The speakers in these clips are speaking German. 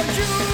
you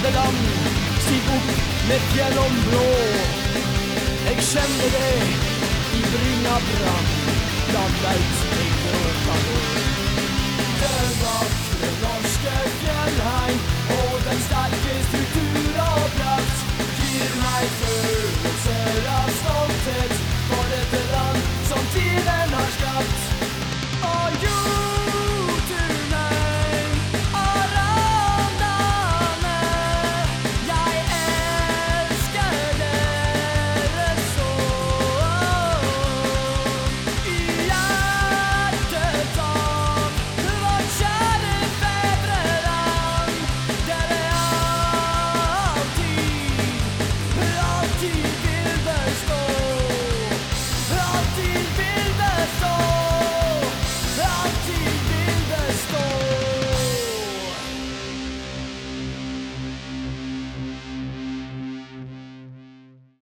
kjente dem. Stig opp midt gjennom blå. Jeg kjenner det i bryna brann. Da veit jeg hvor det kan gå.